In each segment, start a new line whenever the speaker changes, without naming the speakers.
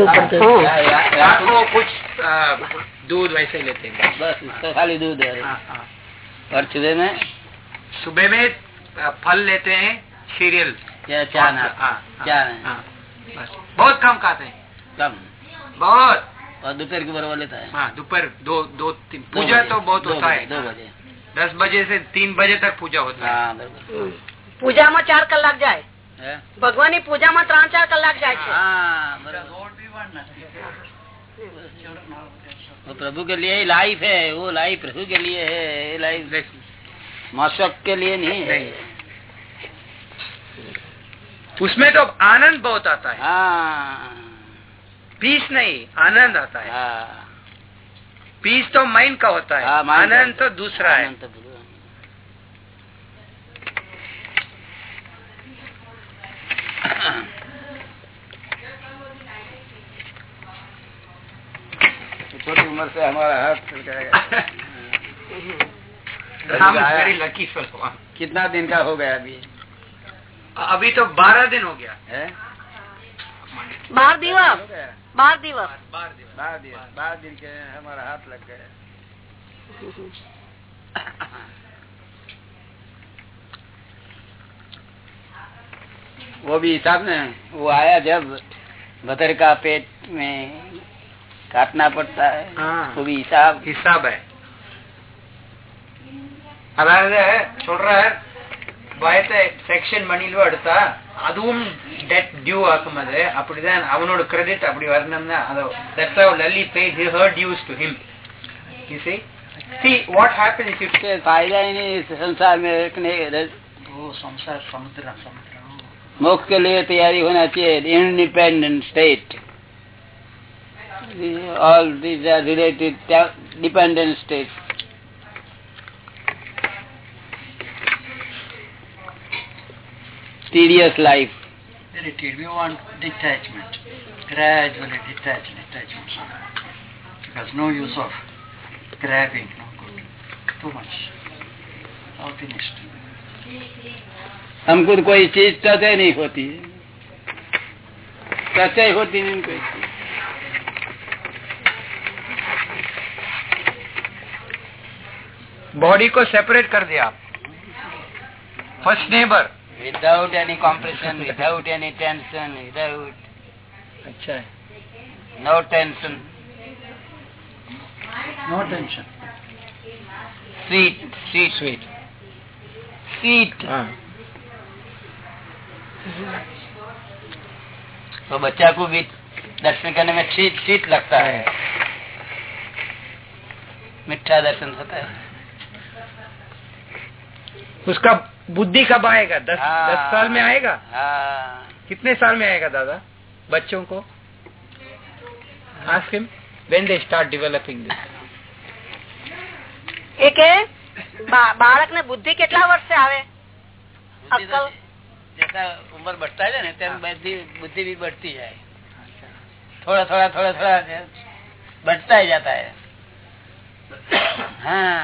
रात को कुछ आ, दूध वैसे ही लेते हैं
बस इसका खाली दूध है
हाँ, हाँ।
और सुबह में
सुबह में आ, फल लेते हैं सीरियल
क्या चाय ना
हाँ, हाँ,
चाय नहीं।
हाँ, बस बहुत कम खाते हैं
कम
बहुत
और दोपहर के बराबर लेता है
हाँ दोपहर दो दो तीन
दो
पूजा
बजे,
तो बहुत
दो
होता
बजे,
है
दो बजे
दस बजे से तीन बजे तक पूजा होता है
હા બરોબર
પૂજામાં ચાર કલાક જાય
હે?
ભગવાનની પૂજામાં ત્રણ ચાર કલાક જાય છે
हाँ बरोबर वो प्रभु के लिए लाइफ है वो लाइफ प्रभु के लिए है लाइफ मौसक के लिए नहीं है।
उसमें तो आनंद बहुत आता है।
हाँ।
पीस नहीं आनंद आता है।
हाँ।
पीस तो माइंड का होता है।
हाँ, mind का
आनंद तो दूसरा है
आनंद तो बोलो। छोटी उम्र हमारा हाथ
छुटकाया हाँ, हाँ।
कितना दिन का हो गया अभी?
अभी तो बारह दिन हो गया।
है?
बारह दिवस।
बारह दिवस।
बारह दिवस। बारह दिन। के हमारा हाथ लग गया वो भी हिसाब ने वो आया जब बतर का पेट में काटना पड़ता है
हाँ। तो அதாவது சொல்றார் பயத்தை செக்ஷன் மணியில எடுத்தா அதுவும் டெட் டியூ ஆக்கும்போது அப்படிதான் அவனோட கிரெடிட் அப்படி வரணும்னா that's how lowly bad he her dues to him you see see what happens if
ke fayda hi nahi संसार में रखने
वो
All these are related dependent state tedious life
Relative, we want detachment. Gradually detach, detachment. Because no use of grabbing, no good. Too much. All finished.
हमको तो कोई चीज touch ही नहीं होती टच ही होती नहीं कोई चीज
बॉडी को सेपरेट कर दिया। First neighbour
without any compression without any tension without
अच्छा
no tension
no tension
sweet sweet sweet
sweet
तो बच्चा को भी दर्शन करने में शीत सीट लगता है। हाँ। मिठा दर्शन होता है।
उसका बुद्धि कब आएगा दस
हाँ।
दस साल में आएगा
हाँ
कितने साल में आएगा दादा बच्चों को ask him when they start developing this
એ કે બા- બાળકને બુદ્ધિ કેટલા વર્ષે આવે
बुद्धि तो
अक्कल?
जैसा उम्र बढ़ता है ना तेम बुद्धि बुद्धि भी बढ़ती है थोड़ा थोड़ा थोड़ा थोड़ा बढ़ता ही जाता है हाँ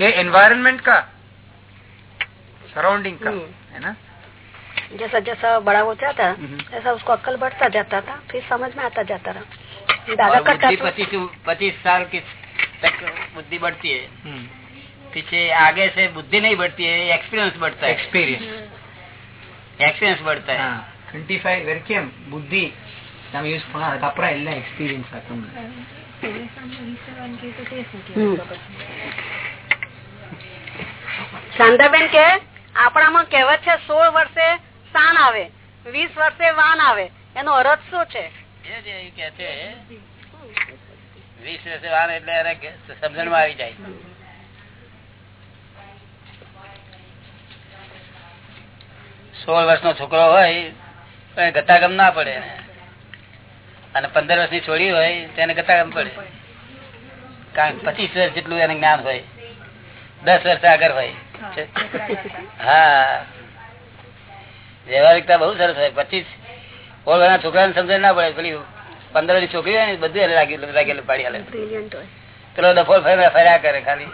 ये एनवायरनमेंट का सराउंडिंग का है ना
जैसा जैसा बड़ा हो जाता जैसा उसको अक्ल बढ़ता जाता था फिर समझ में आता जाता था दादा करता
पच्चीस पच्चीस साल की तक बुद्धि बढ़ती है पीछे आगे से बुद्धि नहीं बढ़ती है एक्सपीरियंस बढ़ता है
एक्सपीरियंस
एक्सपीरियंस बढ़ता है
ట్వంటీ ఫైవ్ వరకే బుద్ధి நம்ம யூஸ் பண்ணோம் அதுக்கப்புறம் எல்லாம் எக்ஸ்பீரியன்ஸ் ஆகும்
சாந்தாபென் કે આપણામાં કહેવત છે, સોળ વર્ષે સાન આવે, વીસ વર્ષે વાન આવે. એનો અર્થ શું છે?
વીસ વર્ષે વાન એટલે સમજણ આવી જાય. સોળ વર્ષનો છોકરો હોય ગતાગમ ના પડે. અને પંદર વર્ષની છોડી હોય તેને ગતાગમ પડે. કારણ પચીસ વર્ષ જેટલું એને જ્ઞાન હોય. દસ વર્ષ આગળ હોય. હા વ્યવહારિકતા બહુ સરસ હોય પચીસ વર્ષના છોકરાને સમજણ ના પડે પેલી પંદરની છોકરી હોય ને બધું એને લાગેલું લાગેલું પાડી હાલે પેલો ડફોલ ફર્યા ફર્યા કરે ખાલી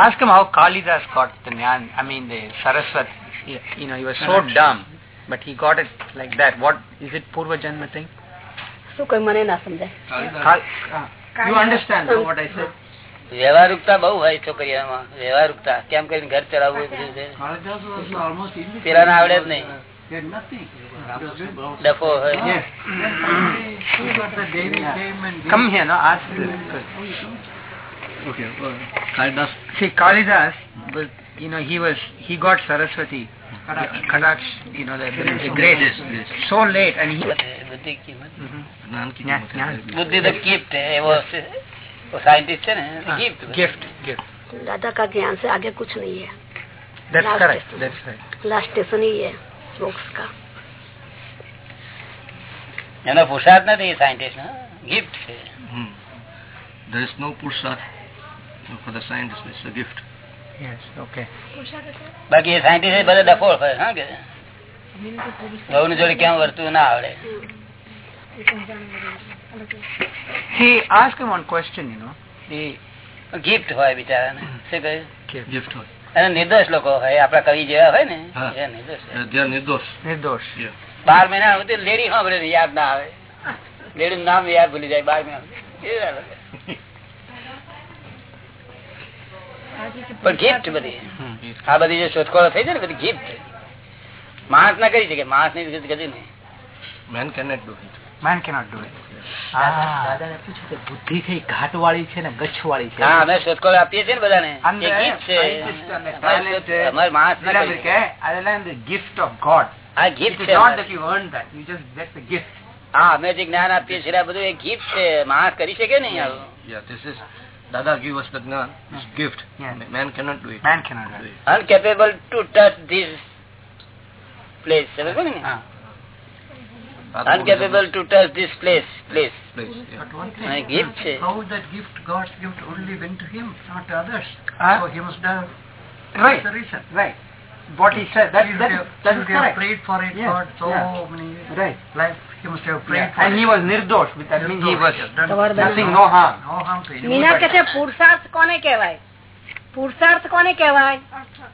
Ask him how Kalidas got the Nyan, I mean the Saraswat you know, he was so dumb, but he got it like that. What is it, Purva Janma thing?
શું કોઈ મને ના સમજાય
Kal- uh, you understand no, what I said?
વ્યવહારુકતા બહુ હોય છોકરીઓમાં વ્યવહારુકતા કેમ કરીને ઘર ચલાવવું બધું
illiterate.
પેલાને આવડે જ નહીં ડફો હોય
the Devi came and gave-
Come here, no, ask this.
Okay, well, Kalidas
See, Kalidas, was, you know, he was, he got Saraswati, Kadaksh, you know, the, the, the great, so late, and he...
બુદ્ધિ કિંમત
Mhm.
જ્ઞાન की
જ્ઞાન,
कीमत
જ્ઞાન.
है।
બુદ્ધિ તો ગિફ્ટ એવો સાયન્ટિસ્ટ છે ને
Ah,
ગિફ્ટ
gift, gift.
दादा का ज्ञान से आगे कुछ नहीं है
That's
Last
correct,
station.
that's right.
Last station ही है मोक्ष का
એનો પુરુષાર્થ નથી સાયન્ટિસ્ટ ગિફ્ટ છે
Hmm. There is no purusharth for the scientist. It's a gift.
બાકી એ સાયન્ટિસ્ટ બધા ડફોળ હોય હા કે? ઘઉં જોડે કેમ વર્તવું ના આવડે?
He asked him one question, you know. The
gift હોય બિચારાને. શું કહ્યું?
Gift. હોય.
અને નિર્દોષ લોકો હોય આપડા કવિ જેવા હોય ને નિર્દોષ
નિર્દોષ.
નિર્દોષ.
બાર મહિના સુધી લેડી સાંભળે યાદ ના આવે. લેડી નામ યાદ ભૂલી જાય બાર મહિના પણ ગિફ્ટ બધી. આ બધી જે શોધખોળો થઈ છે ને બધી ગિફ્ટ માણસ ના કરી શકે માણસની રીતે કદી નહીં.
મેન
કેન ડુ ઇટ બુદ્ધિ કઈ ઘાટ વાળી છે ને ગચ્છ વાળી છે?
હા અમે શોધખોળ આપીએ છીએ ને બધાને.
ગિફ્ટ
ઓફ છે.
God.
આ ગિફ્ટ છે. હા અમે જે જ્ઞાન આપીએ છીએ બધું એ ગિફ્ટ છે. માણસ કરી શકે નહીં આવું.
Dada give us the gnan, this gift.
Yes.
Man cannot do it.
Man cannot do it.
Uncapable to touch this place.
Ah.
Uncapable to touch this place. Place.
place yeah.
But one thing,
gift,
how that gift, God's gift only went to him, not to others.
Huh?
So he must have...
Right.
That's the reason.
Right. What he said, that, that,
have,
that is correct.
prayed for it
yes.
for so
yeah.
many
Right.
life. He must have prayed
Yeah.
for
And
it.
he was nirdosh. With that means he was nothing, no harm.
no harm to him.
Meena કે છે kone kehvay? કહેવાય kone કહે.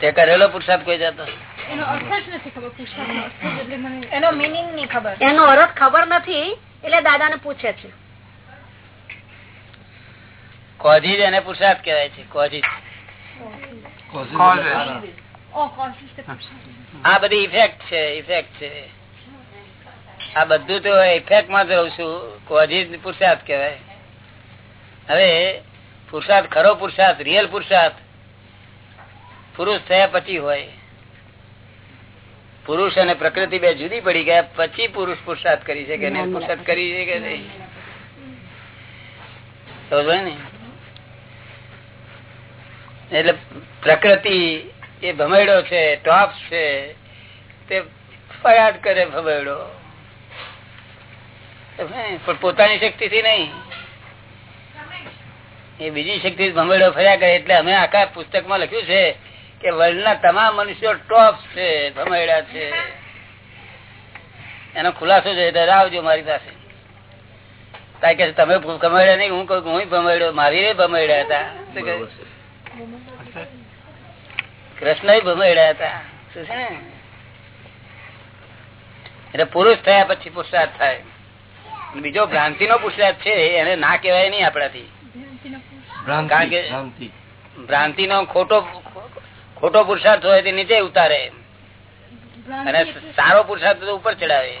તે કરેલો પુરુષાર્થ કોઈ જતો
એનો મિનિંગ નહીં ખબર
એનો અર્થ ખબર નથી એટલે દાદા ને પૂછે છે
કોઝી જ એને પુરુષાર્થ કહેવાય છે કોઝી
Causes
Causes.
are-
ઓ કોન્સિસ્ટન્ટ
આ બધી ઇફેક્ટ છે ઇફેક્ટ છે. આ બધું તો ઇફેક્ટમાં જ રહું છું કોઝિજ પુરુષાર્થ કહેવાય. હવે પુરુષાર્થ ખરો પુરુષાર્થ રિયલ પુરુષાર્થ પુરુષ થયા પછી હોય. પુરુષ અને પ્રકૃતિ બે જુદી પડી ગયા પછી પુરુષ પુરુષાર્થ કરી શકે નહીં પુરુષાર્થ કરી શકે નહીં. સમજ પડી ને? એટલે પ્રકૃતિ એ ભમેડો છે, ટોપ છે, તે ફરિયાદ કરે ભમેડો. પણ પોતાની શક્તિ થી નહીં. એ બીજી શક્તિ ભમેડો ફર્યા કરે એટલે અમે આખા પુસ્તકમાં લખ્યું છે કે વર્લ્ડના તમામ મનુષ્યો ટોપ છે, ભમેડા છે. એનો ખુલાસો છે આવજો મારી પાસે. કારણ કે તમે ભમેડ્યા નહીં, હું કહું હું ભમેડ્યો મારી ભમેડ્યા હતા? કૃષ્ણ ભમેડ્યા હતા. શું છે ને? એટલે પુરુષ થયા પછી પુરુષાર્થ થાય. બીજો ભ્રાંતિ નો પુરુષાર્થ છે એને ના કેવાય નહીં આપણાથી. કારણ કે- ભ્રાંતિ. નો ખોટો ખોટો પુરુષાર્થ હોય તે નીચે ઉતારે. અને સારો પુરુષાર્થ તો ઉપર ચડાવે.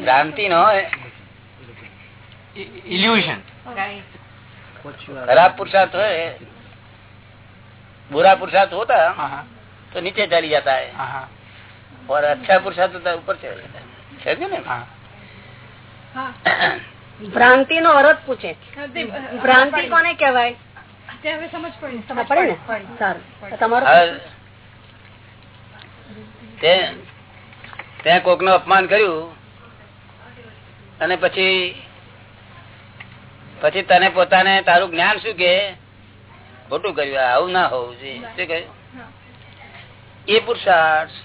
ભ્રાંતિ નો
I- Illusion.
खराब पुरुषार्थ है बुरा पुरुषार्थ होता
Uh-huh.
तो नीचे चली जाता है
Uh-huh.
और अच्छा पुरुषार्थ होता है ऊपर चला जाता है समझे ना
Uh-huh.
ભ્રાંતિ નો અર્થ પૂછે ભ્રાંતિ કોને કહેવાય
હવે સમજ પડી
સમજ પડે ને સારું તો તમારું
હવે તે તે કોક નું અપમાન કર્યું અને પછી પછી તને પોતાને તારું જ્ઞાન શું કે? ખોટું કર્યું. આવું ના હોવું જોઈએ. શું કહ્યું? એ પુરુષાર્થ.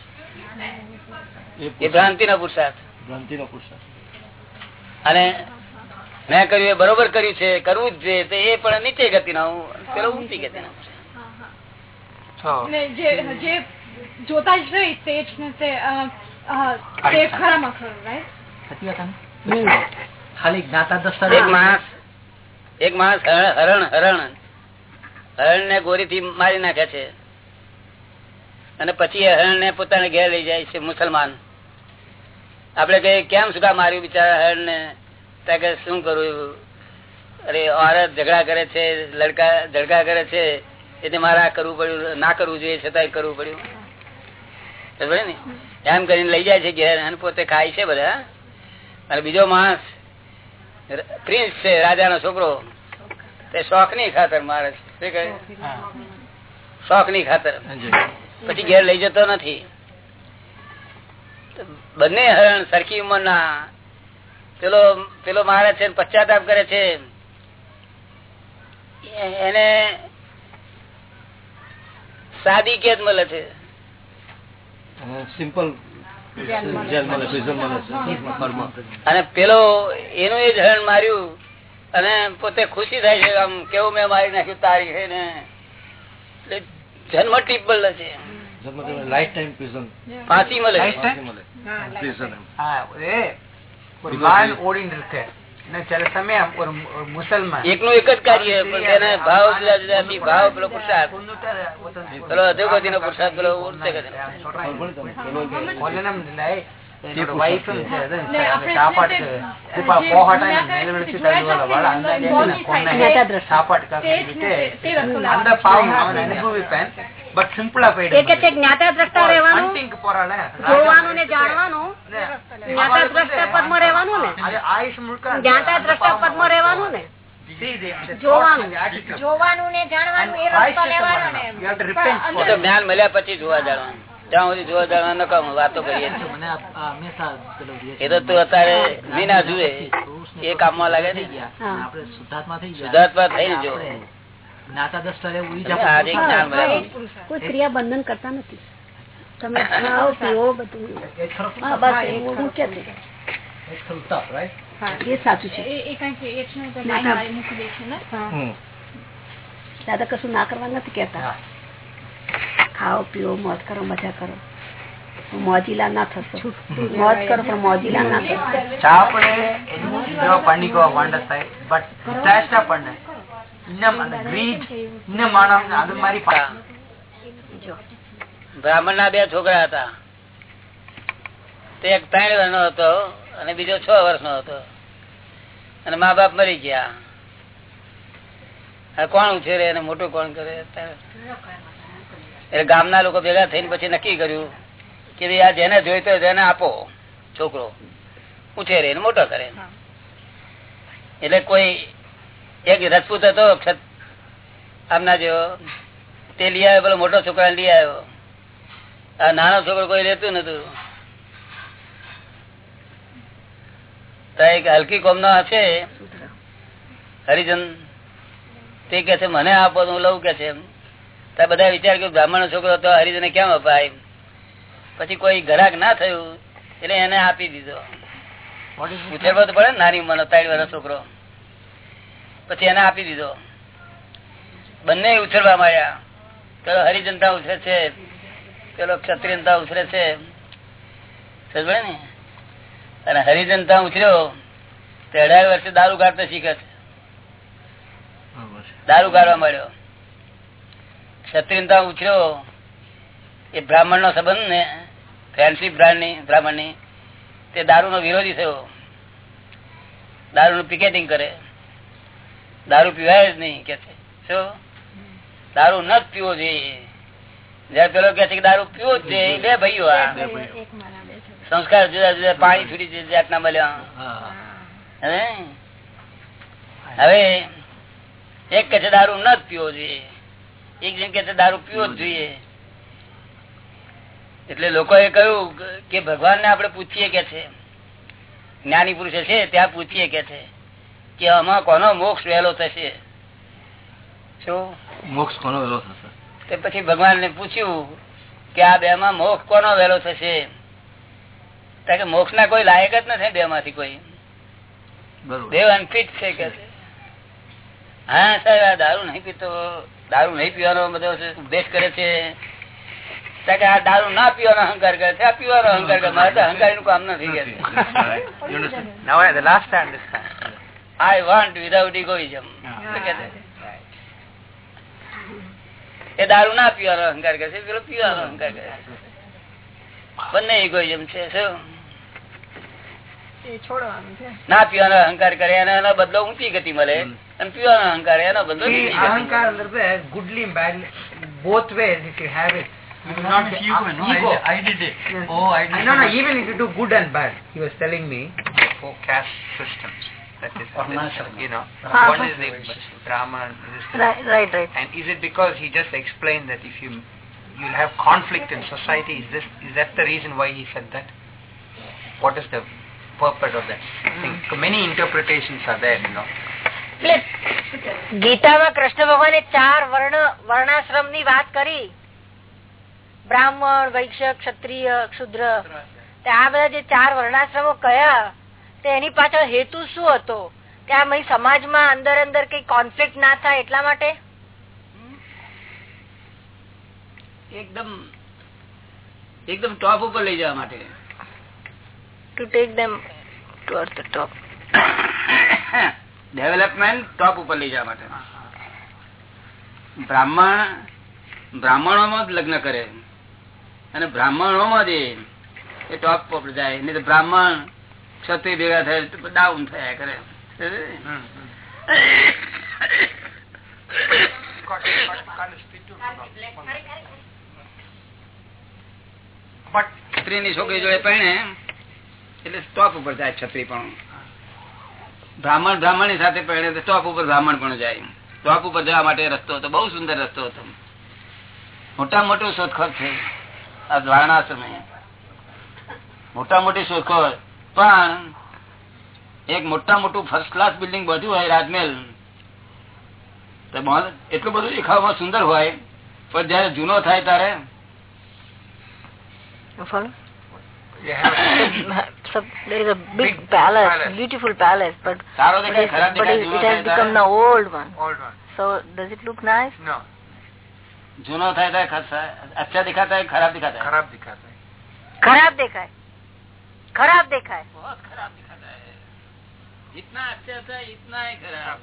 એ ભ્રાંતિ નો પુરુષાર્થ.
ભ્રાંતિનો પુરુષાર્થ.
અને મેં કર્યું એ બરોબર કર્યું છે કરવું જ છે તો એ પણ નીચે ગતિના હું પેલો ઊંચી ગતિ
ના જે જે જોતા જ રહી તે જ ને ખરામાં ખરું રાઈટ
ને? ખાલી જ્ઞાતા
દસ્તાવેજ માણસ એક માણસ હરણ હરણ હરણ. ને ગોરી થી મારી નાખે છે. અને પછી હરણ ને પોતાને ઘેર લઈ જાય છે મુસલમાન. આપડે કઈ કેમ શું માર્યું બિચારા હરણ ને કે, શું કરું? અરે, ઓરત ઝઘડા કરે છે, લડકા, ઝઘડા કરે છે. એટલે મારે કરવું પડ્યું, ના કરવું જોઈએ, છતાંય કરવું પડ્યું. ને? એમ કરીને લઈ જાય છે ઘેર અને પોતે ખાય છે બધા. અને બીજો માણસ પ્રિન્સ છે, રાજાનો છોકરો. તે શોખની ખાતર મારે. શોખની ખાતર. પછી ઘેર લઈ જતો નથી. બંને હરણ સરખી ઉંમરના. પેલો પેલો મારે છે ને પશ્ચાતાપ કરે છે. એને સાદી કેદ મળે છે
સિમ્પલ
અને પેલો એનું એ જ માર્યું અને પોતે ખુશી થાય છે આમ કેવું મેં મારી નાખ્યું તારી છે ને એટલે જન્મ ટીપલ છે ફાંસી મળે છે.
Lifetime?
મળે. Prison એમ.
ஆ, મુસલમાન
એકનું એક જ કાર્ય પણ તેને ભાવ જુદા જુદા ભાવ પેલો
બટ સિમ્પલ
જોવાનું ને જાણવાનું. જ્ઞાતા રહેવાનું ને. જ્ઞાતા દ્રષ્ટા પદમાં રહેવાનું ને.
જ્ઞાન મળ્યા પછી જોવા જાણવાનું. ત્યાં જોવા જાણવા નકામ વાતો કરીએ તો તું અત્યારે વિના જુએ. એ કામમાં લાગે ને
સિદ્ધાર્થમાં થઈ ગયો.
સિદ્ધાર્થમાં
જોવે
કોઈ ક્રિયા બંધન કરતા નથી. તમે દાદા કશું ના કરવા નથી કેતા ખાઓ પીવો મોજ કરો મજા કરો. મોજીલા ના થશો. મોજ કરો પણ મોજીલા ના થશો.
બ્રાહ્મણ ના બે છોકરા હતા. એક ત્રણ વર્ષ નો હતો અને બીજો છ વર્ષ નો હતો. અને મા બાપ મરી ગયા. કોણ ઉછેરે અને મોટું કોણ કરે? એટલે ગામના લોકો ભેગા થઈને પછી નક્કી કર્યું કે ભાઈ આ જેને જોઈતો તેને આપો છોકરો. ઉછેરે મોટો કરે. એટલે કોઈ એક રજપૂત હતો આમના જેવો. તે લઈ આવ્યો પેલો મોટો છોકરા લઈ આવ્યો. આ નાનો છોકરો કોઈ લેતું નતું. એક હલકી કોમ હશે. હરિજન તે કે છે મને આપો તો હું લઉં કે છે તો બધા વિચાર કે બ્રાહ્મણ છોકરો તો હરિજને કેમ અપાય? પછી કોઈ ઘરાક ના થયું એટલે એને આપી દીધો. ઉછેરવો તો પડે નાની ઉંમરનો ત્રણ વર્ષ છોકરો. પછી એને આપી દીધો. બંને ઉછરવા માંડ્યા. પેલો હરિજનતા ઉછરે છે પેલો ક્ષત્રિયનતા ઉછરે છે. સમજે ને? અને હરિજનતા ઉછર્યો તે અઢાર વર્ષે દારૂ કાઢતા શીખે છે. દારૂ કાઢવા માંડ્યો. ક્ષત્રિયનતા ઉછર્યો એ બ્રાહ્મણ નો સંબંધ ને ફ્રેન્ડશીપ બ્રાહ્મણની તે દારૂ નો વિરોધી થયો. દારૂ નું પિકેટિંગ કરે. દારૂ પીવાય જ નહીં કે શું? દારૂ ન પીવો જોઈએ. જયારે પેલો કે છે કે દારૂ પીવો જ જોઈએ. બે ભાઈઓ સંસ્કાર જુદા જુદા પાણી છૂટી જાતના મળ્યા. હવે એક કે છે દારૂ ન પીવો જોઈએ. એક જેમ કે છે દારૂ પીવો જ જોઈએ. એટલે લોકોએ કહ્યું કે ભગવાન ને આપણે પૂછીએ કે છે. જ્ઞાની પુરુષ છે ત્યાં પૂછીએ કે છે. કે આમાં કોનો મોક્ષ વહેલો થશે શું
મોક્ષ કોનો વહેલો થશે
તે પછી ભગવાન ને પૂછ્યું કે આ બે માં મોક્ષ કોનો વહેલો થશે કે મોક્ષ ના કોઈ લાયક જ નથી બે માંથી કોઈ અનફિટ છે કે હા સાહેબ આ દારૂ નહીં પીતો દારૂ નહીં પીવાનો બધો ઉપદેશ કરે છે કે આ દારૂ ના પીવાનો અહંકાર કરે છે આ પીવાનો અહંકાર કરે મારે તો અહંકારનું કામ નથી આઈ વોન્ટ વિધાઉટ ઇગોઇઝમ એ દારૂ ના પીવાનો અહંકાર કરે છે પેલો પીવાનો અહંકાર કરે બંને ઇગોઇઝમ છે શું
એ છોડવાનું છે
ના પીવાનો અહંકાર કરે અને એનો બદલો ઊંચી ગતિ મળે અને પીવાનો અહંકાર એનો બદલો
badly, both ways if you have it.
You will not get ego, no?
Ego.
I, I did it. Oh, I did
I know, no,
it.
even if you do good and bad, he was telling me four caste systems. That is,
Varnashram.
you know,
Ah,
one is the Brahman, this is
right right right
And is it because he just explained that if you you'll have conflict in society? Is this is that the reason why he said that? What is the purpose of that thing? Many interpretations are there, you know.
ગીતામાં કૃષ્ણ ભગવાને ચાર વર્ણ વર્ણાશ્રમ ની વાત કરી બ્રાહ્મણ વૈશ્ય ક્ષત્રિય ક્ષુદ્ર તે આ બધા જે ચાર વર્ણાશ્રમો કયા તે એની પાછળ હેતુ શું હતો? ત્યાં સમાજમાં અંદર અંદર કઈ કોન્ફ્લિક્ટ ના થાય એટલા માટે?
એકદમ એકદમ ટોપ ઉપર લઈ જવા માટે.
To take them toward the top
development top ઉપર લઈ જવા માટે. બ્રાહ્મણ બ્રાહ્મણોમાં જ લગ્ન કરે. અને બ્રાહ્મણોમાં જ એ- એ ટોપ ઉપર જાય. નહીં તો બ્રાહ્મણ ક્ષત્રિય ભેગા થયા ડાઉન થયા કરે. છત્રીની છોકરી જોડે પહેણે એટલે ટોપ ઉપર જાય છત્રી પણ. બ્રાહ્મણ બ્રાહ્મણ સાથે પહેણે તો ટોપ ઉપર બ્રાહ્મણ પણ જાય. ટોપ ઉપર જવા માટે રસ્તો હતો બહુ સુંદર રસ્તો હતો. મોટા મોટું શોધખોળ છે. આ દ્વારણા સમયે મોટા મોટી શોધખોળ. પણ એક મોટા મોટું ફર્સ્ટ ક્લાસ બિલ્ડિંગ બધું હોય રાજમહેલ તો બહુ- એટલું બધું દેખાવામાં સુંદર હોય પણ જયારે જૂનો થાય ત્યારે
follow
You have
so there is a big,
Big
palace,
palace.
beautiful palace but
સારો
but,
દેખાય
it,
ખરાબ
but
દેખાય
it,
જૂનો
it has
થાય
become
ત્યારે
the old one
old one.
so does it look nice
No,
જૂનો થાય ત્યારે ખસ- અચ્છા દિખાતા है खराब दिखाता है
kharab dikhata hai.
खराब देखा है खराब देखा है
बहुत खराब दिखाता है जितना अच्छा था इतना ही खराब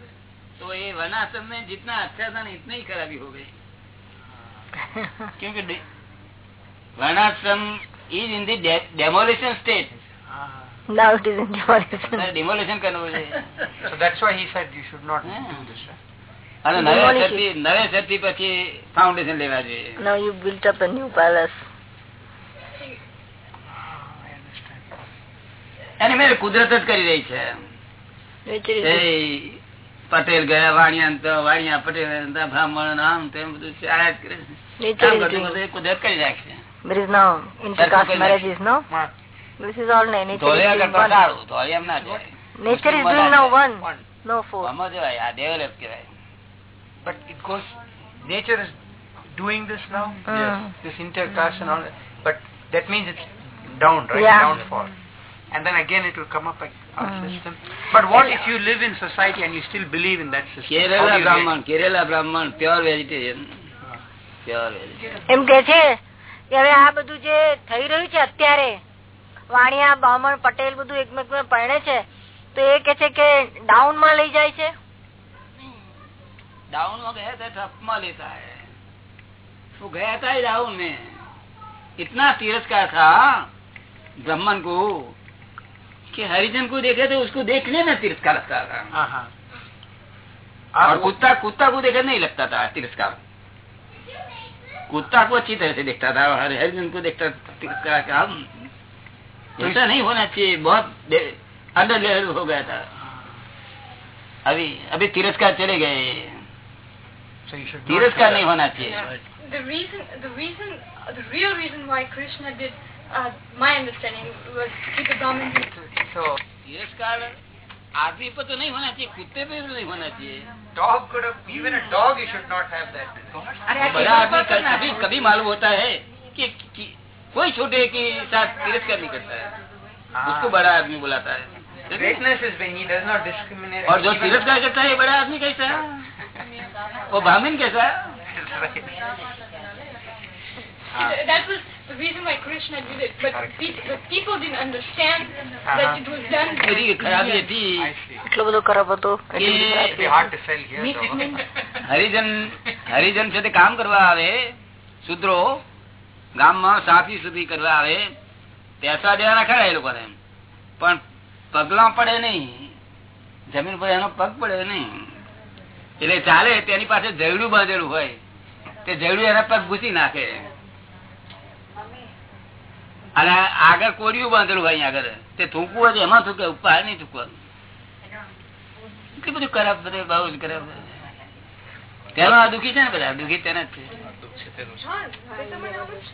तो ये वनाश्रम में जितना अच्छा था ना इतना ही खराबी हो गई क्योंकि डे- वर्णाश्रम is in the demolition state
now it is in demolition
demolition करना पड़े
So that's why he said you should not
Yeah.
do this. Right?
અને
Demolish
નવે
it.
સરથી નવે સરથી પછી ફાઉન્ડેશન લેવા જોઈએ
now you built up a new palace
એની મેરે કુદરત જ કરી રહી છે પટેલ ગયા વાણિયા વાણિયા પટેલ બ્રાહ્મણ આમ તેમ બધું જ કરે એ કુદરત કરી રાખશે
there is no intercaste
Circle
marriages no
Ma-
this is all na- nature is
ધોળિયા
doing
કરતા
one
સારું ધોળિયા ના જાય
nature is
Muslim
doing now
બધા
one
One.
no four
આમાં જવાય આ ડેવલપ કહેવાય
But it goes, nature is doing this now.
Mm.
This intercaste and all that. But that means it's down, right?
Yeah.
Downfall. And then again it will come up like our
Mm.
system. But what if you live in society and you still believe in that system? How do
Kerala
you
બ્રાહ્મણ કેરેલા બ્રાહ્મણ pure vegetarian pure vegetarian
એમ કે છે કે હવે આ બધું જે થઈ રહ્યું છે અત્યારે વાણિયા બ્રાહ્મણ પટેલ બધું એકમેક પરણે છે તો એ કે છે કે ડાઉન માં લઈ જાય છે
डाउन में गया था टप में लेता है वो गया था ही डाउन में इतना तिरस्कार था ब्राह्मण को कि हरिजन को देखे तो उसको देखने में तिरस्कार लगता था
Uh-huh.
और कुत्ता कुत्ता को देखे नहीं लगता था तिरस्कार कुत्ता को अच्छी तरह से देखता था और हरिजन को देखता था तिरस्कार का हम ऐसा नहीं होना चाहिए बहुत अंडर लेवल हो गया था अभी अभी तिरस्कार चले गए
So you should not
तिरस्कार
do
नहीं
that.
होना चाहिए
The reason, the reason, the real reason why Krishna did, uh, my understanding was to the Brahmin
So
तिरस्कार आदमी पर तो नहीं होना चाहिए कुत्ते पे भी नहीं होना चाहिए
dog could have, even a dog you should not have that.
बड़ा आदमी क- कभी कभी मालूम होता है कि, कि कोई छोटे के साथ तिरस्कार नहीं करता है उसको बड़ा आदमी बुलाता है
Greatness is when he does not discriminate.
और जो तिरस्कार करता है ये बड़ा आदमी कैसा है वो ब्राह्मण कैसा है
That was The reason why Krishna did it, but the people didn't understand that it was done.
એટલો બધો ખરાબ હતો
હરિજન હરિજન છે કામ કરવા આવે શુદ્રો ગામમાં સાફી સુધી કરવા આવે પૈસા દેવાના ખરા એ લોકોને પણ પગલા પડે નહીં જમીન પર એનો પગ પડે નહીં એટલે ચાલે તેની પાસે જયડું બાંધેલું હોય તે જયડું એના પગ ભૂસી નાખે અને આગળ કોડિયું બાંધેલું હોય આગળ. તે થૂકવું હોય એમાં થૂકે ઉપર નહીં થૂકવાનું બધું ખરાબ બધું, બહુ જ ખરાબ. તેમાં દુઃખી છે ને બધા? દુઃખી તેને જ છે.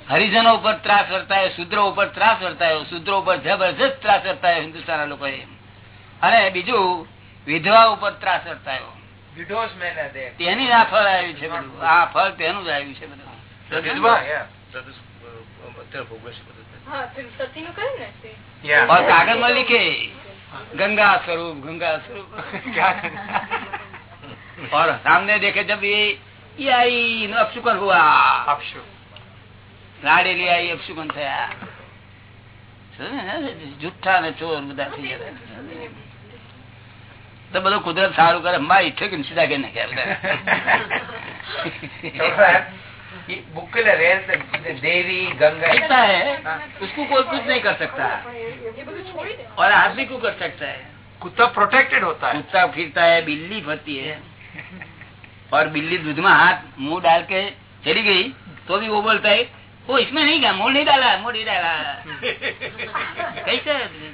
હરિજનો ઉપર ત્રાસ વર્તાયો, શુદ્રો ઉપર ત્રાસ વર્તાયો, શુદ્રો ઉપર જબરજસ્ત ત્રાસ વર્તાયો હિન્દુસ્તાન લોકોએ અને બીજું, વિધવા ઉપર ત્રાસ વર્તાયો. તેની આ ફળ આવ્યું છે બધું. આ ફળ તેનું જ આવ્યું છે બધું.
Vidwa, yeah.
હા, પેલું સતીનું કહ્યું ને તે.
Yeah.
और कागज में लिखे गंगा स्वरूप गंगा स्वरूप
क्या
और सामने देखे जब ये ये आई नो अपशुकन हुआ
अपशु
રાડેલી આવી અપશુકન થયા જુઠ્ઠા ને ચોર બધા થઈ ગયા તો બધું કુદરત સારું કરે મારી ઠીક ને સીધા કે નાખ્યા
बुकल तो देवी गंगा
ऐसा है। हाँ। उसको कोई कुछ नहीं कर सकता। और आदमी को कर सकता है।
कुत्ता प्रोटेक्टेड होता है।
कुत्ता फिरता है बिल्ली फरती है। और बिल्ली दूध में हाथ मुँह डाल के चली गई तो भी वो बोलता है वो इसमें नहीं गया मुँह नहीं डाला मुँह नहीं डाला। कैसे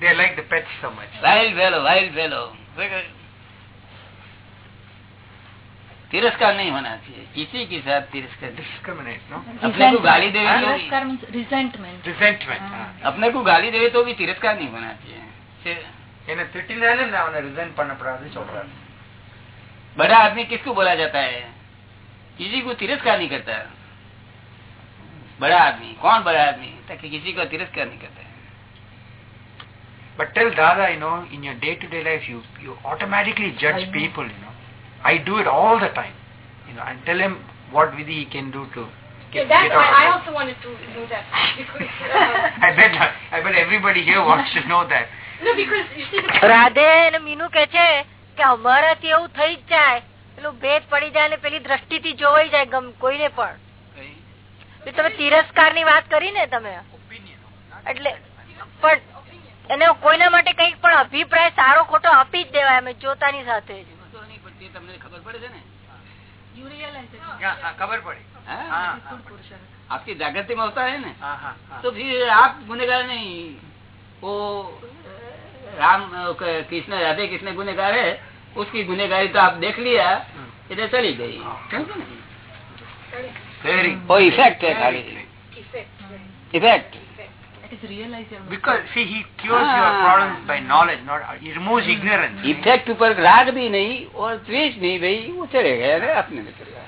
They like the pets so much.
Wild fellow, wild fellow. तिरस्कार नहीं होना चाहिए किसी के साथ तिरस्कार
डिस्क्रिमिनेट
अपने को गाली दे
रिसेंटमेंट
रिसेंटमेंट
अपने को गाली देवे तो भी तिरस्कार नहीं होना चाहिए बड़ा आदमी किसको बोला जाता है किसी को तिरस्कार नहीं करता बड़ा आदमी कौन बड़ा आदमी ताकि किसी को तिरस्कार नहीं करता है
But tell Dada, you know, in your day-to-day -day life, you you automatically judge people, you know. I do it all the time, you know, and tell him what Vidhi he can do to get,
that's
get
why
out
I also wanted to do that. Because, uh,
I bet, I bet everybody here wants to know that.
no, because you see, the
Radhe અને મીનુ કે છે કે અમારાથી એવું થઈ જ જાય પેલું ભેદ પડી જાય ને પેલી દ્રષ્ટિથી જોવાઈ જાય ગમ કોઈને પણ તમે તિરસ્કારની વાત કરી ને તમે એટલે પણ એને કોઈના માટે કંઈક પણ અભિપ્રાય સારો ખોટો આપી જ દેવાય અમે જોતાની સાથે જ
તમને ખબર પડે છે ને
Yeah, हाँ, खबर पड़ी
हाँ?
हाँ, हाँ,
आपकी जागृति में होता है ना
हाँ, हाँ, हाँ.
तो फिर आप गुनेगार नहीं वो राम क- कृष्ण राधे कृष्ण गुनेगार है उसकी गुनेगारी तो आप देख लिया इधर चली गई समझे ना?
Very.
वो इफेक्ट है खाली effect
Because see, he cures your
Ah.
problems by knowledge, not he removes ignorance.
Effect ऊपर राग भी नहीं और द्वेष नहीं भाई वो चले गए अरे अपने में चले गए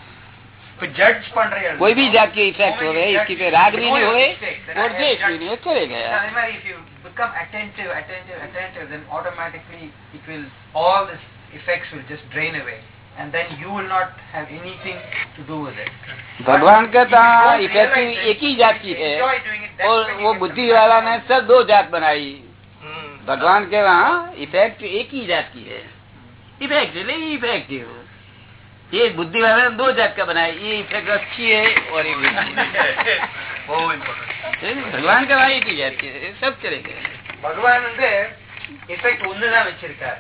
But judge पढ़ रहे
कोई भी जात के इफेक्ट हो गए इसकी पे राग भी नहीं हुए और द्वेष भी नहीं हो चले गया
If you become attentive, attentive, attentive, then automatically it will all this effects will just drain away, and then you will not have anything to do with it.
भगवान कहता
You don't
effect
realize it,
एक ही जात की
you
है
enjoy doing it, that's
और
when you
वो
get
बुद्धि
the
वाला ने सब दो जात बनाई
Hmm.
भगवान के वहाँ इफेक्ट एक ही जात की है इफेक्ट ले इफेक्ट ये बुद्धि वाला ने दो जात का बनाया ये इफेक्ट अच्छी है और ये बुरी है।
बहुत important.
भगवान के वहाँ एक ही जात की है सब चले गए
பகவான் வந்து எஃபெக்ட் ஒண்ணுதான் வச்சிருக்காரு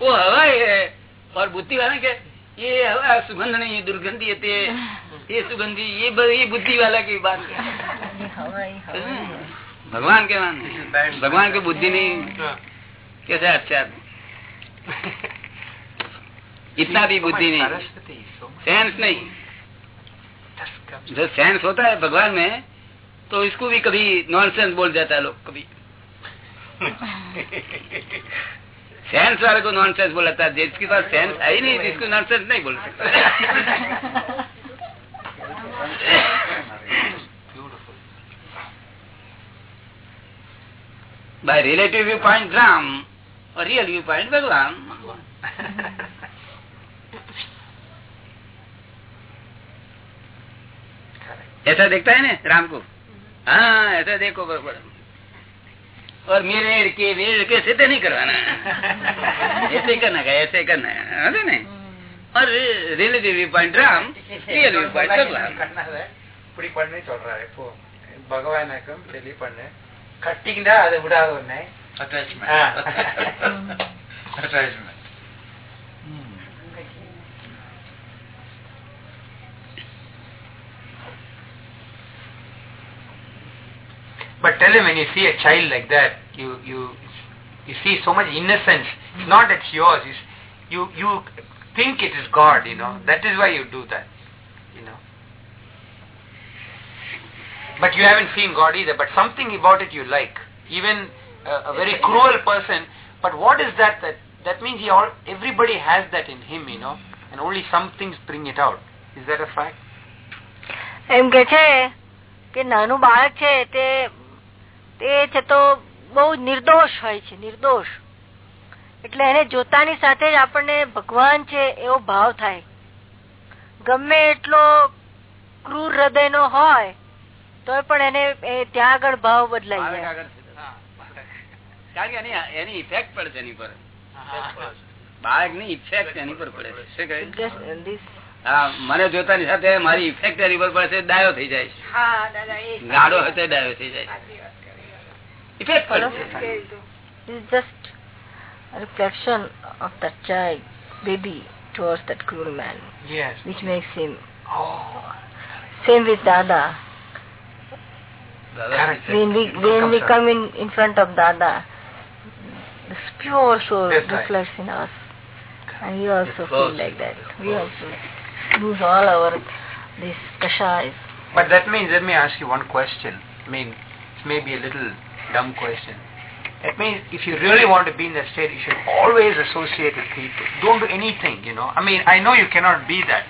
वो हवा है और बुद्धि वाला क्या? ये हवा सुगंध नहीं है दुर्गंधी है ये सुगंधी, ये ये बुद्धि वाला की बात भगवान के मान भगवान की बुद्धि नहीं। कैसे अच्छा इतना भी बुद्धि नहीं। सेंस नहीं। जब सेंस होता है भगवान में तो इसको भी कभी नॉनसेंस बोल जाता है लोग, कभी। सेंस वाले को नॉनसेंस बोला था जिसके पास सेंस है ही नहीं जिसको नॉनसेंस नहीं बोल सकता by relative viewpoint, Ram. Or real viewpoint Bhagavan. ऐसा देखता है ना, राम को? हाँ ऐसा देखो बड़ा और मेरे के वेड़ के सिद्ध नहीं करवाना ऐसे करना है ऐसे करना है है ना और relative viewpoint Ram real viewpoint भगवान
இப்படி பண்ணு சொல்றாரு இப்போ பகவானுக்கும் சொல்லி பண்ணு கட்டிக்கிட்டா அதை விடாத ஒண்ணு
Attachment.
Ah. But tell him when you see a child like that, you you you see so much innocence. It's not that it's yours. It's, you you think it is God. You know that is why you do that. You know. But you haven't seen God either. But something about it you like. Even a, a very cruel person. But what is that? That that means he all everybody has that in him. You know, and only some things bring it out. Is that a fact?
એમ કે છે કે નાનું બાળક છે તે તે છે તો બહુ નિર્દોષ હોય છે નિર્દોષ. એટલે એને જોતાની સાથે જ આપણને ભગવાન છે એવો ભાવ થાય. ગમે એટલો ક્રૂર હૃદય નો હોય તો પણ એને એ ત્યાં આગળ ભાવ બદલાઈ જાય.
કારણ કે એની એની ઇફેક્ટ પડે છે એની પર. બાળકની ઇફેક્ટ એની પર પડે છે. શું કહે મને જોતાની સાથે મારી ઇફેક્ટ એની પર પડે છે ડાયો થઈ જાય છે. ગાડો હશે ડાયો થઈ જાય
Effect is just a reflection of that child, baby, towards that cruel man.
Yes.
Which makes him.
Oh.
Same with Dada.
Dada
when we when we come in in front of Dada, this pure soul
yes,
reflects in us, and we also feel like that. We also lose all our these kashas.
But that means let me ask you one question. I mean, it may be a little dumb question. That means if you really want to be in that state, you should always associate with people. Don't do anything, you know. I mean, I know you cannot be that.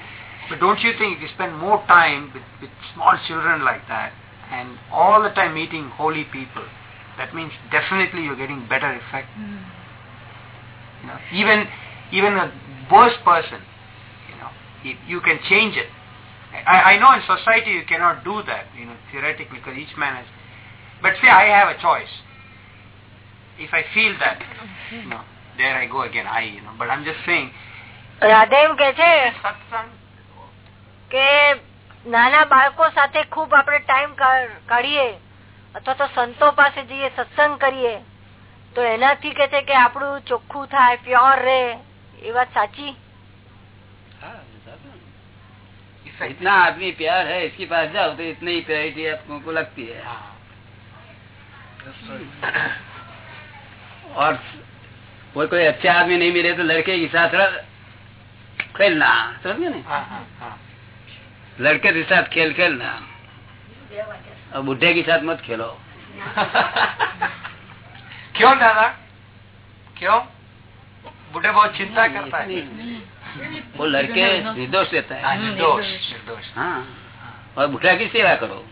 But don't you think if you spend more time with, with small children like that and all the time meeting holy people, that means definitely you're getting better effect. Hmm. You know, even even a worst person, you know, you, you can change it. I, I know in society you cannot do that, you know, theoretically, because each man has. But say I have a choice. If I feel that, you know, there I go again, I, you know. But I'm just saying,
Radhe એમ કે છે
satsang,
કે નાના બાળકો સાથે ખૂબ આપણે time કાઢીએ અથવા તો સંતો પાસે જઈએ સત્સંગ કરીએ તો એનાથી કે છે કે આપણું ચોખ્ખું થાય પ્યોર રે એ વાત સાચી
हाँ, बताता हूँ।
if I,
इतना आदमी प्यार है इसके पास जाओ तो इतनी ही प्यारिटी आपको को लगती है
Ah,
और कोई कोई अच्छे आदमी नहीं मिले तो लड़के के साथ खेलना समझ गए ना
ah, ah.
लड़के के साथ खेल खेलना। और बुढ़े के साथ मत खेलो।
क्यों दादा क्यों? बुढ़े बहुत चिंता करता है।
वो लड़के निर्दोष रहता
हाँ,
है
निर्दोष निर्दोष।
हाँ। और बुढ़ा की सेवा करो।
हाँ,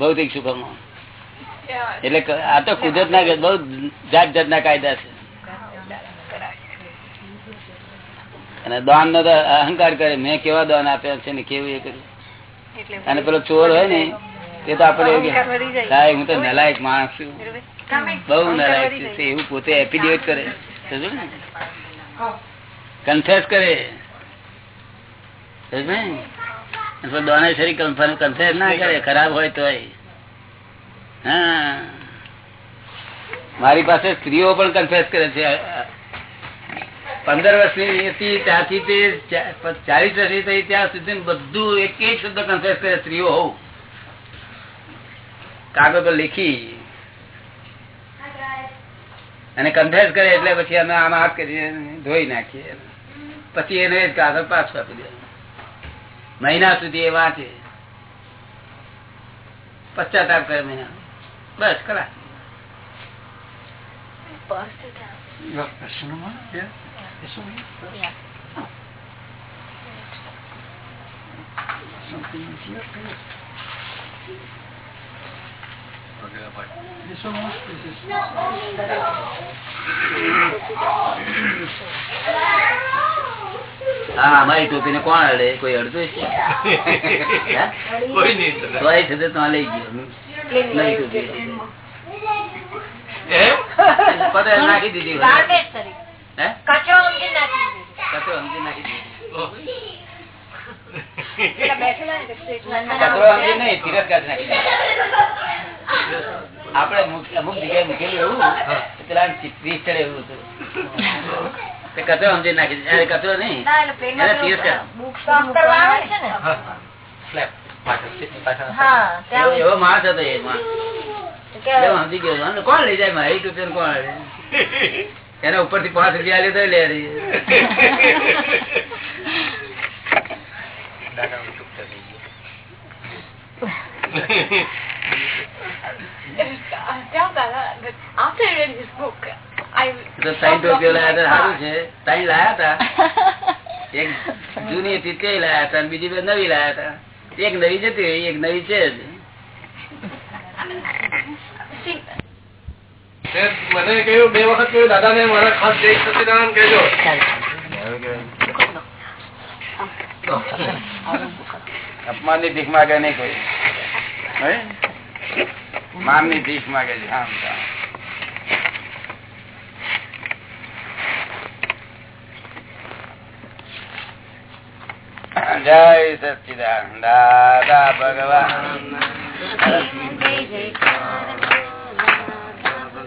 ભૌતિક સુખમાં. એટલે આ તો કુદરત ના બહુ જાત જાતના કાયદા છે. અને દાન નો તો અહંકાર કરે. મેં કેવા દાન આપ્યા છે ને કેવું એ કર્યું અને પેલો ચોર હોય ને તે તો આપણે સાહેબ હું તો નલાયક માણસ છું. બહુ નલાયક છું. એવું પોતે એફિડેવિટ કરે. સમજો ને? કન્ફેસ કરે. સમજો કન્ફર્મ કન્ફેસ ના કરે, ખરાબ હોય તો મારી પાસે સ્ત્રીઓ પણ કન્ફેસ કરે છે. પંદર વર્ષની હતી, ત્યાંથી તે ચાલીસ વર્ષની થઈ, ત્યાં સુધી બધું એક એક શબ્દ કન્ફેસ કરે, સ્ત્રીઓ હોઉં. પર લીખી. અને કન્ફેસ કરે, એટલે પછી અમે આમ હાથ કરી ધોઈ નાખીએ. પછી એને કાગળ પાછું આપી દે મહિના સુધી એ વાંચે. પશ્ચાતાપ કરે મહિના બસ કરા
Your personal
હા અમારી ટોપી ને કોણ અડે? કોઈ અડતું છે
કોઈ નહીં
તોય તો લઈ ગયો. નવી ટોપી નાખી દીધી?
કચરો સમજી નાખી દીધો.
આપણે અમુક- જગ્યાએ મૂકેલું એવું પેલા ચડે એવું હતું. તે કચરો સમજી નાખી. અરે કચરો નહીં. એવો માણસ હતો એ સમજી ગયો. કોણ લઈ જાય? મારી ટ્યુશન કોણ લે એના ઉપરથી પાંચ રૂપિયા લે તો લે
after I read his book,
ટોપીઓ લાયા સારું છે. ત્રણ લાયા હતા. એક જૂની હતી તે લાયા હતા બીજી બે નવી લાયા હતા. એક નવી જતી હોય એક નવી છે જ.
મને કહ્યું બે વખત કહ્યું દાદા ને મારા ખાસ જય સચિદાનંદ કહેજો.
અપમાનની ભીખ માગે નહીં કોઈ. હે? માનની ભીખ માગે છે આમ જય સચિદાન દાદા ભગવાન.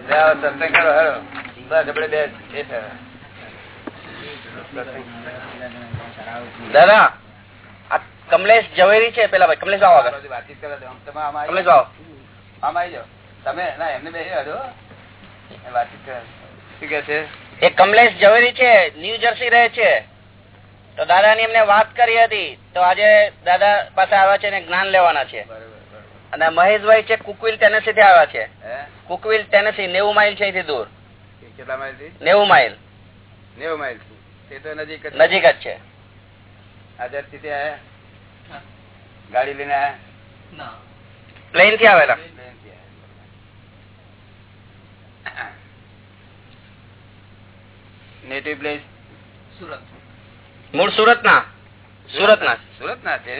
સત્સંગ કરો હેરો બસ આપણે બે
દાદા આ કમલેશ ઝવેરી છે પેલા ભાઈ. કમલેશ આવો આગળ.
વાતચીત કરો
કમલેશ. આવો
આમ આવી જાઓ. તમે ના એમને બે હડો વાતચીત કરો. શું કે છે?
એ કમલેશ ઝવેરી છે ન્યુ જર્સી રહે છે. તો દાદા ની એમને વાત કરી હતી તો આજે દાદા પાસે આવ્યા છે જ્ઞાન લેવાના છે. અને મહેશભાઈ છે કુકવિલ ટેનેસી થી આવ્યા છે. કુકવિલ ટેનેસી નેવું માઇલ છે અહીંથી દૂર.
કેટલા માઇલથી
નેવું માઇલ.
નેવું માઇલ તે તો નજીક
નજીક જ છે.
થી ગાડી લઈને આયા?
પ્લેનથી આવેલા.
નેટિવ પ્લેસ
મૂળ સુરત ના સુરત ના
સુરત ના છે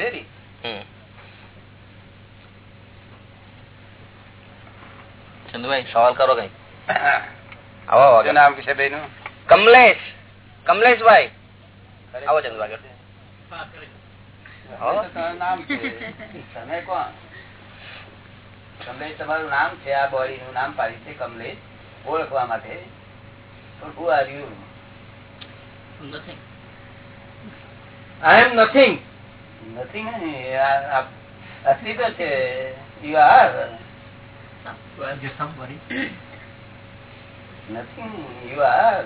ચંદુભાઈ સવાલ કરો કઈ આવો આવો.
નામ કિશોરભાઈ નું
કમલેશ. કમલેશભાઈ. આવો ચંદુભાઈ. આગળ.
હવે તો તમારું નામ છે. તમે કોણ? કમલેશ તમારું નામ છે આ બોડી નું નામ પાડી છે કમલેશ. ઓળખવા માટે. પણ who are you?
I am
nothing આ અસલી તો છે you are
nothing you
nothing you are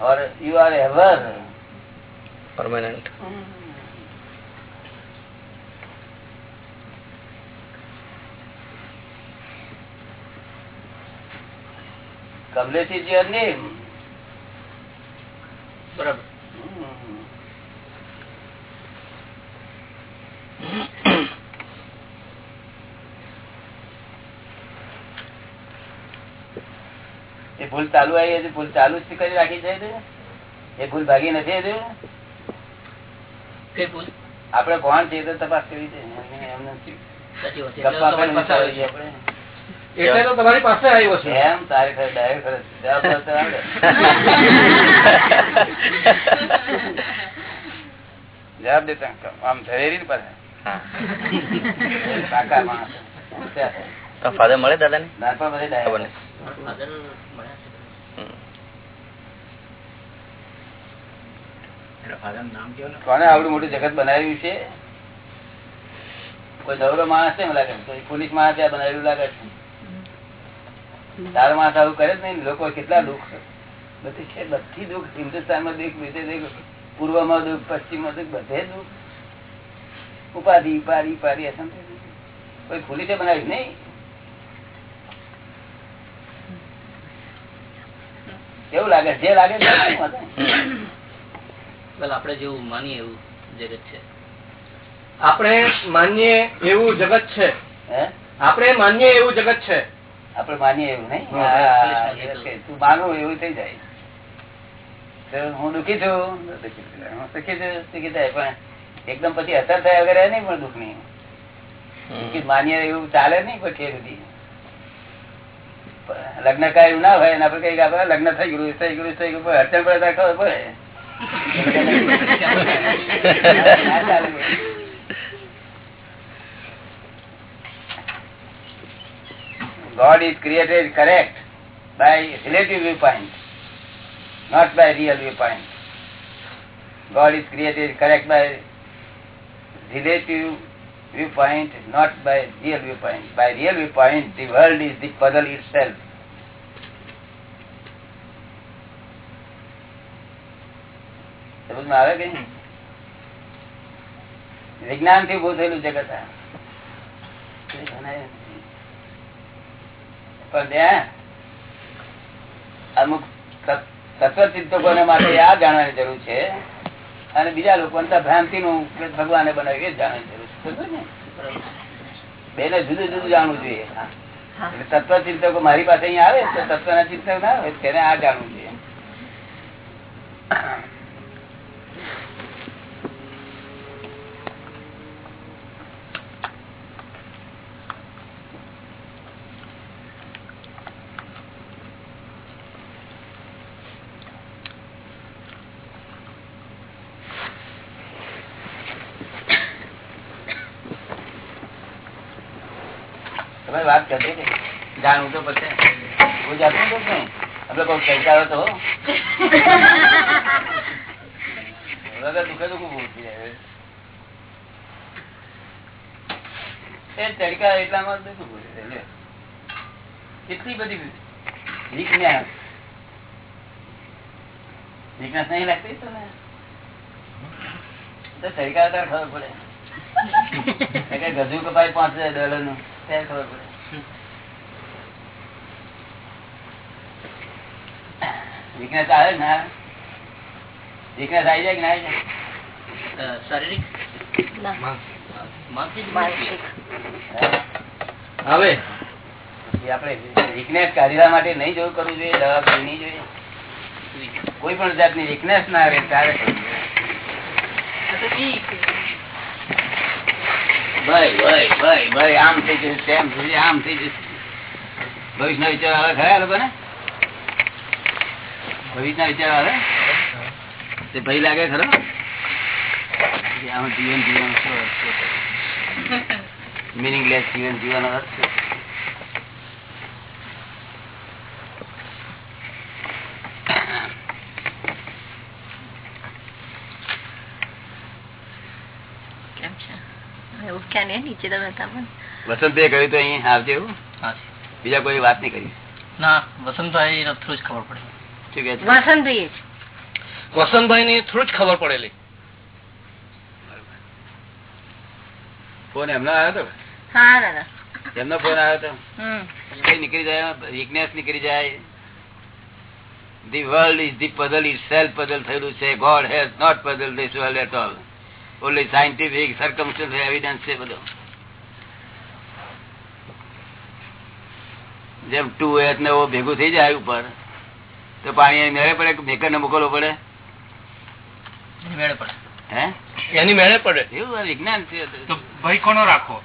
or you are ever
permanent
Kamlesh is your name
બરાબર.
એ ભૂલ ચાલુ આવી હતી ભૂલ ચાલુ જ કરી રાખી છે એ ભૂલ ભાગી નથી?
કઈ ભૂલ?
આપણે કોણ છે તપાસ કરી છે. એમને-
એટલે
તો તમારી પાસે આવ્યો છે.
એમ તારે જવાબ દેતા આમ ધરેરી ને પાસે
ફાધર મળે દાદા ને ખબર. નહીં.
કોને આવડું મોટું જગત બનાવ્યું છે? કોઈ દવરો માણસ છે એમ લાગે પોલીસ માણસ આ બનાવ્યું લાગે છે? તારો માણસ આવું કરે જ નહીં લોકો કેટલા દુઃખ બધી છે બધી દુઃખ હિન્દુસ્તાનમાં દુઃખ બીજે દુઃખ પૂર્વમાં દુઃખ પશ્ચિમમાં દુઃખ બધે દુઃખ. ઉપાધિ ઉપાધિ ઉપાધિ કોઈ ફૂલી તે બનાવી નહીં. કેવું લાગે? જે લાગે
આપણે જેવું માનીએ એવું જગત છે.
આપણે માનીએ એવું જગત છે. આપણે માનીએ એવું જગત છે.
આપડે માનીએ એવું નઈ તું માનો એવું થઈ જાય. હું દુખી છું. હું સુખી છું સુખી થાય. પણ એકદમ પછી અસર થયા વગર નહીં પણ દુઃખ નહીં દુઃખી માનીએ એવું ચાલે નહીં પછી સુધી. લગ્ન કાય એવું ના હોય આપડે કઈ આપડે લગ્ન થઈ ગયું થઈ ગયું થઈ ગયું અડચણ પડે ખબર પડે ના ચાલે. God is created correct by relative viewpoint, not by real viewpoint. God is created correct by relative viewpoint, not by real viewpoint. By real viewpoint, the world is the puzzle itself. સમજમાં આવે કે વિજ્ઞાનથી ઉભું થયેલું જગત. પણ અમુક તત્વચિંતકો માટે આ જાણવાની જરૂર છે. અને બીજા લોકો ભ્રાંતિ નું ભગવાને બનાવ્યું એ જાણવાની જરૂર છે. બેને જુદું જુદું જાણવું જોઈએ. એટલે તત્વચિંતકો મારી પાસે અહીંયા આવે તો તત્વના ચિંતક ના આવે તેને આ જાણવું જોઈએ તમે વાત કરતી કે જાણવું તો પછી હું જાણતું તો નહીં આપડે કોઈ કહેતા તો દુખે દુખું તો ખૂબ જાય. એ તડકા એટલામાં દુઃખ. કેટલી બધી વીકનેસ નહીં લાગતી તો ને? તો તડકા તાર ખબર પડે. ગજુ કપાય પાંચ હજાર ડોલરનું ત્યારે ખબર પડે. વીકનેસ આવે ને? વીકનેસ આવી જાય કે ના આવી જાય
શારીરિક.
હવે.
આપણે વીકનેસ કાઢવા માટે નહીં જવું કરવું જોઈએ દવા કરવી નહીં જોઈએ. કોઈ પણ જાતની વીકનેસ ના આવે ત્યારે ભાઈ ભાઈ ભાઈ ભાઈ આમ થઈ જશે તેમ થઈ જશે આમ થઈ જશે. ભવિષ્ય વિચાર આવે ખરા લોકો ને ભવિષ્ય ના વિચાર આવે? તે ભય લાગે ખરો? જીવન જીવન જીવન મિનિંગલેસ જીવન જીવન અર્થ શું?
કેમ છે? એવું ક્યાં નહીં નીચે તમે
વસંત કહ્યું તો અહીં આવજે એવું?
હા.
બીજા કોઈ વાત નહીં કરી?
ના વસંત થ્રુ જ ખબર પડી.
શું કે
વસંતભાઈ
વસંતભાઈ ની થ્રુ જ ખબર પડેલી.
ફોન એમનો આવ્યો હતો એમનો ફોન આવ્યો હતો કઈ નીકળી જાય? વીકનેસ નીકળી જાય? The world is the puzzle itself puzzle થયેલું છે. God has not puzzle this world at all only scientific circumstance evidence છે બધો. જેમ ટુ એચ ને ભેગું થઈ જાય ઉપર. તો પાણી મેળે પડે કે મેકર ને મોકલવો પડે?
મેળે પડે.
હે?
એની મેળે પડે.
એવું વિજ્ઞાન છે
તો. ભય કોનો રાખો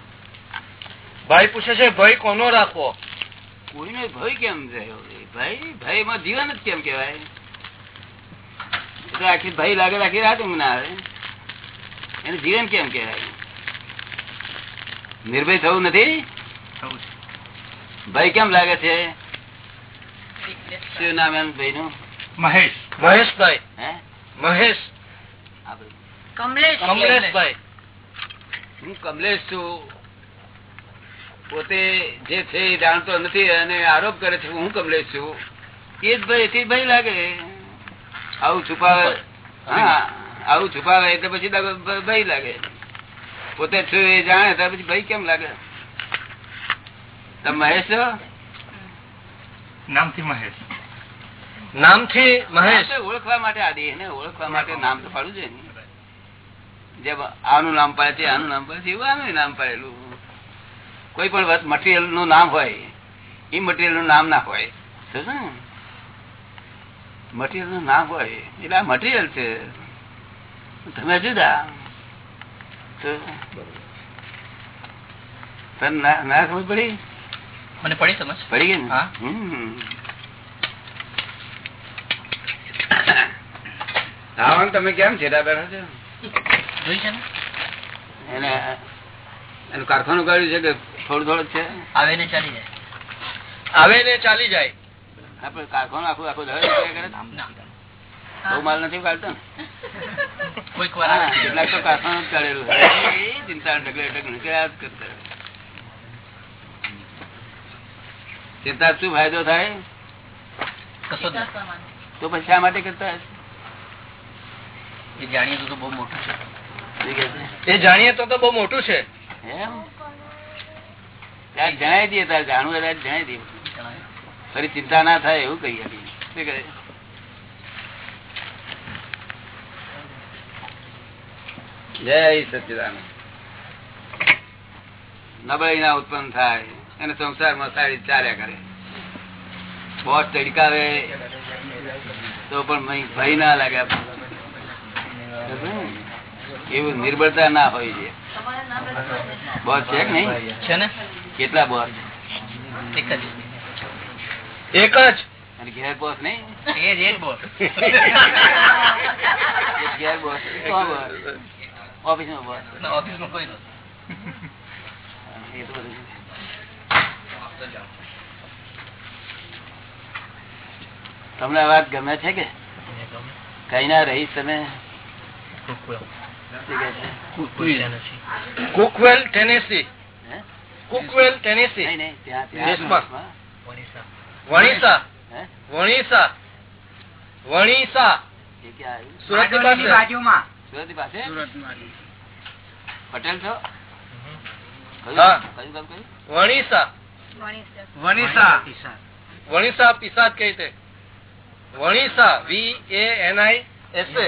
ભાઈ પૂછે છે ભય કોનો રાખવો?
કોઈનો ભય કેમ રહ્યો ભયમાં જીવન જ કેમ કેવાય આખી ભય લાગે રાખી રાત ઊંઘ ના આવે. એને જીવન કેમ કેવાય નિર્ભય થવું નથી? ભય કેમ લાગે છે? શું નામ એમ ભાઈ નું
મહેશ.
મહેશભાઈ મહેશ
કમલેશ.
કમલેશભાઈ.
હું કમલેશ છું. પોતે જે છે એ જાણતો નથી અને આરોપ કરે છે હું કમલેશ છું. એ જ ભાઈ એથી ભય લાગે. આવું છુપાવે. હા આવું છુપાવે એટલે પછી ભય લાગે. પોતે છું એ જાણે તો પછી ભય કેમ લાગે? તમે મહેશ છો?
નામથી મહેશ.
નામથી મહેશ.
ઓળખવા માટે આદિ એને ઓળખવા માટે નામ તો પાડવું જોઈએ ને. જેમ આનું નામ પાડે છે આનું નામ પાડે છે એવું આનું નામ પાડેલું. કોઈ પણ વસ્તુ મટીરિયલનું નામ હોય એ મટીરિયલનું નામ ના હોય. સમજો ને? મટીરિયલનું નામ હોય એટલે આ મટીરિયલ છે. તમે જુદા. તો તને ના ના ખબર પડી?
મને પડી સમજ
પડી ગઈ
હા.
રાવણ તમે કેમ છેડા બેઠા છો?
જોઈ છે ને?
એને એનું કારખાનું કાઢ્યું છે કે થોડું થોડું છે?
આવે ને ચાલી જાય.
આવે ને ચાલી જાય.
આપણે કારખાનું આખું આખું ધરે કરે બહુ માલ નથી કાઢતો ને?
કોઈક વાર
કેટલાક તો કારખાનું જ કાઢેલું ચિંતા ઢગલે ઢગ નીકળ્યા જ કરતા. ચિંતા શું ફાયદો થાય. તો પછી શા માટે કરતા
એ જાણીએ તો તો બહુ મોટું છે.
શું કહે છે?
એ જાણીએ તો તો બહુ મોટું છે.
જણાવી દઈએ તારે જાણવું હોય ત્યારે જણાવી દઈએ. ફરી ચિંતા ના થાય એવું કહીએ શું કહે જય સચિદાન નબળી ના ઉત્પન્ન થાય. અને સંસારમાં સારી ચાલ્યા કરે. બોસ તડકાવે તો પણ ભય ના લાગે? એવું નિર્બળતા ના હોય છે. બોસ છે કે નહીં?
છે ને?
કેટલા બોસ?
એક જ.
એક જ?
અને ઘેર બોસ નહીં? ઘેર બોસ કોણ? બોસ.
ઓફિસમાં કોઈ નથી
એ તો બધું. તમને આ વાત ગમે છે કે? કઈ ના રહીશ તમે?
કુકવેલ ટેનેસી કુકવેલ ટેનેસી
નહીં, નહીં, ત્યાં-
દેશમાં.
ત્યાં
વણીસા. વણીસા. વણીસા. સુરત પાસે.
બાજુમાં.
સુરતની પાસે? પટેલ છો? કયું કયું ગામ કયું?
વણીસા પિસાદ કઈ છે. વણિસા વી એ એન આઈ એસ એ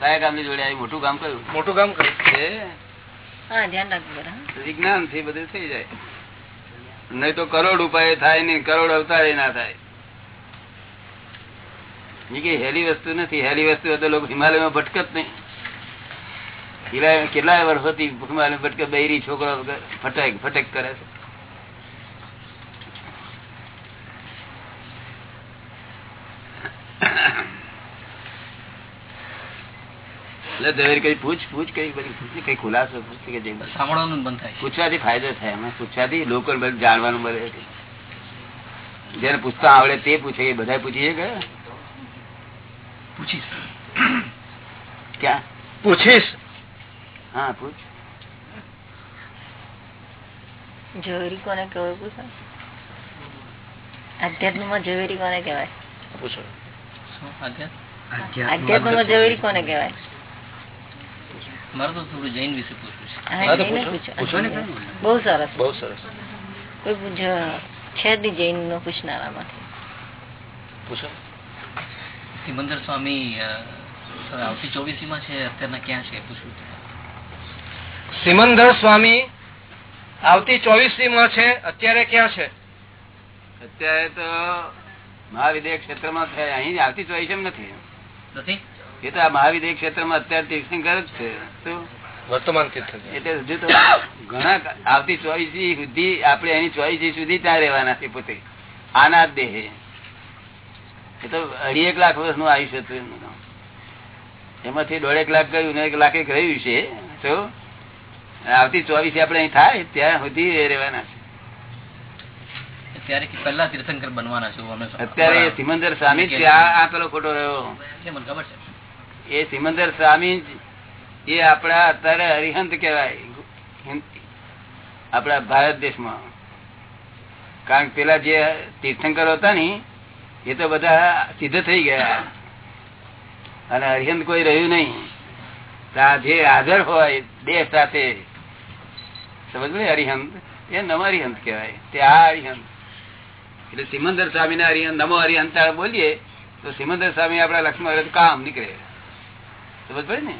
કયા ગામની? જોડે આવી મોટું ગામ કયું?
મોટું
ગામ
કયું. વિજ્ઞાનથી બધું થઈ જાય. નહીં તો કરોડ ઉપાય થાય નહીં કરોડ અવતારે ના થાય. હેલી વસ્તુ નથી. હેલી વસ્તુ તો લોકો હિમાલયમાં ભટકત નહીં. કેટલાય વર્ષોથી ભૂખમાં ભટકે બૈરી છોકરો ફટેક ફટેક કરે છે. એટલે ઝવેરી કઈ પૂછ પૂછ કઈ કઈ ખુલાસો પૂછ કે
સાંભળવાનું બંધ થાય.
પૂછવાથી ફાયદો થાય એમાં. પૂછવાથી લોકો જાણવાનું મળે. છે. જેને પૂછતા આવડે તે પૂછે એ બધા પૂછીએ કે
પૂછીશ.
ક્યાં?
પૂછીશ.
હા પૂછ.
ઝવેરી કોને કહેવાય પૂછો. અધ્યાત્મમાં ઝવેરી કોને કહેવાય?
પૂછો.
શું આધ્યાત્મ?
ઝવેરી કોને કહેવાય?
મારે તો થોડું જૈન વિશે પૂછવું છે.
હા,
હા, તો
જઈને
પૂછો.
પૂછો.
પૂછો ને.
બહુ સરસ.
બહુ સરસ.
કોઈ છે જ નહીં જૈન નો પૂછનારામાંથી.
પૂછો.
સિમંદર સ્વામી આવતી ચોવીસી માં છે અત્યારના ક્યાં છે પૂછવું છે.
સિમંદર સ્વામી આવતી ચોવીસી માં છે. અત્યારે ક્યાં છે?
અત્યારે તો મહાવિદ્ય ક્ષેત્રમાં છે. અહીં આવતી ચોવીસ એમ નથી.
નથી?
એ તો આ મહાવિદ્ય ક્ષેત્રમાં અત્યારે તીર્થંકર જ છે.
વર્તમાન
એટલે હજુ તો ઘણા આવતી ચોઈસ સુધી આપણે એની ચોઈસ સુધી ત્યાં રહેવાના છે પોતે. આના દેહે. એ તો અઢી એક લાખ વર્ષનું આયુષ્ય હતું એમાંથી દોઢેક લાખ ગયું ને એક લાખ એક રહ્યું છે. તો આવતી ચોવીસ આપણે અહીં થાય ત્યાં સુધી રહેવાના છે. અત્યારે સિમંદર સ્વામી આ આ પેલો ખોટો રહ્યો. એ સિમંદર સ્વામી એ આપણા અત્યારે હરિહંત કહેવાય. આપણા ભારત દેશમાં. કારણ કે પેલા જે તીર્થંકર હતા ને એ તો બધા સિદ્ધ થઈ ગયા. અને હરિહંત કોઈ રહ્યું નહીં. જે હાજર હોય દેહ સાથે સમજ ને હરિહંત. એ નમ હરિહંત કહેવાય. તે આ હરિહંત. એટલે સિમંદર સ્વામી ના હરિહંત, નમો હરિહંત બોલીએ, તો સિમંદર સ્વામી આપડા લક્ષ્મણ કામ નીકળે. સમજ પડે ને?